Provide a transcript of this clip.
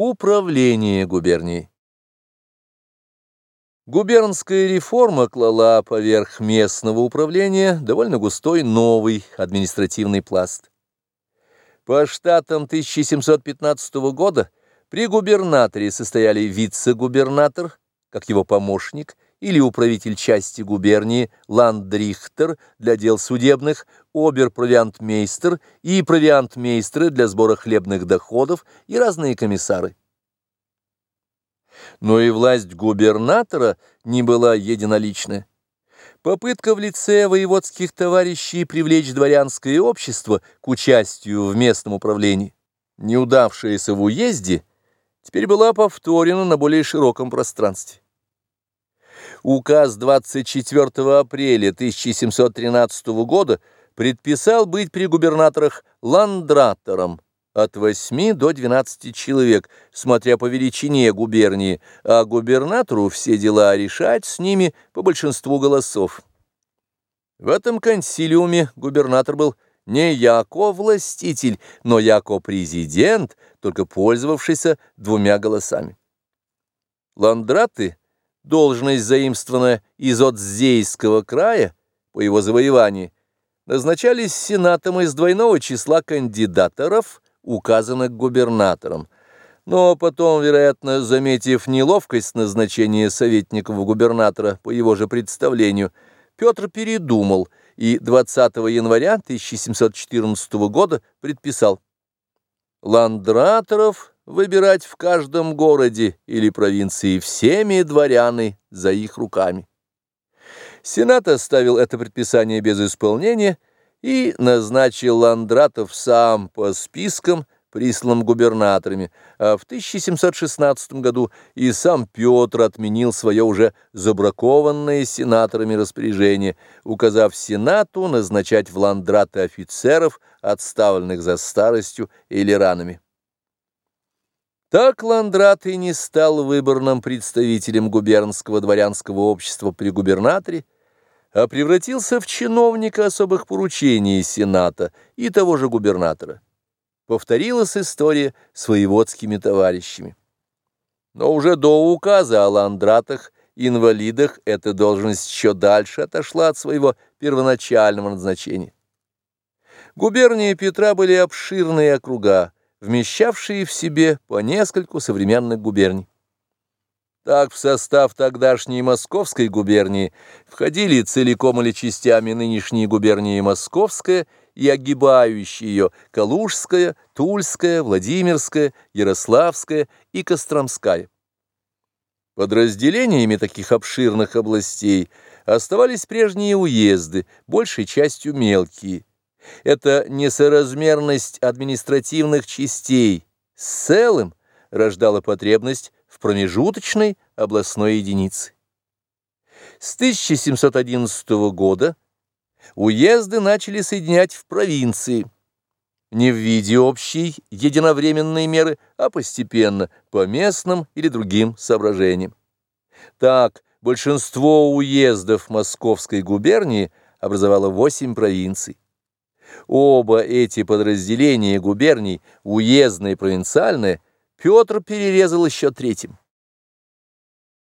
Управление губернией. Губернская реформа клала поверх местного управления довольно густой новый административный пласт. По штатам 1715 года при губернаторе состояли вице-губернатор, как его помощник, или управитель части губернии, ландрихтер для дел судебных, обер-провиантмейстер и провиантмейстеры для сбора хлебных доходов и разные комиссары. Но и власть губернатора не была единоличная. Попытка в лице воеводских товарищей привлечь дворянское общество к участию в местном управлении, неудавшаяся в уезде, теперь была повторена на более широком пространстве. Указ 24 апреля 1713 года предписал быть при губернаторах ландратором от 8 до 12 человек, смотря по величине губернии, а губернатору все дела решать с ними по большинству голосов. В этом консилиуме губернатор был не яко властитель, но яко президент, только пользовавшийся двумя голосами. Ландраты – должность, заимствованная из Отзейского края по его завоевании, назначались сенатом из двойного числа кандидаторов, указанных губернатором. Но потом, вероятно, заметив неловкость назначения советников губернатора по его же представлению, Петр передумал и 20 января 1714 года предписал «Ландраторов выбирать в каждом городе или провинции всеми дворяны за их руками. Сенат оставил это предписание без исполнения и назначил Ландратов сам по спискам, присланным губернаторами, а в 1716 году и сам Петр отменил свое уже забракованное сенаторами распоряжение, указав Сенату назначать в Ландраты офицеров, отставленных за старостью или ранами. Так Ландрат и не стал выборным представителем губернского дворянского общества при губернаторе, а превратился в чиновника особых поручений Сената и того же губернатора. Повторилась история с воеводскими товарищами. Но уже до указа о ландратах, инвалидах, эта должность еще дальше отошла от своего первоначального назначения. Губернии Петра были обширные округа, вмещавшие в себе по нескольку современных губерний. Так в состав тогдашней Московской губернии входили целиком или частями нынешние губернии Московская и огибающие ее Калужская, Тульская, Владимирская, Ярославская и Костромская. Подразделениями таких обширных областей оставались прежние уезды, большей частью мелкие. Эта несоразмерность административных частей с целым рождала потребность в промежуточной областной единице. С 1711 года уезды начали соединять в провинции, не в виде общей единовременной меры, а постепенно, по местным или другим соображениям. Так, большинство уездов Московской губернии образовало восемь провинций. Оба эти подразделения губерний, уездное и провинциальное, Петр перерезал еще третьим.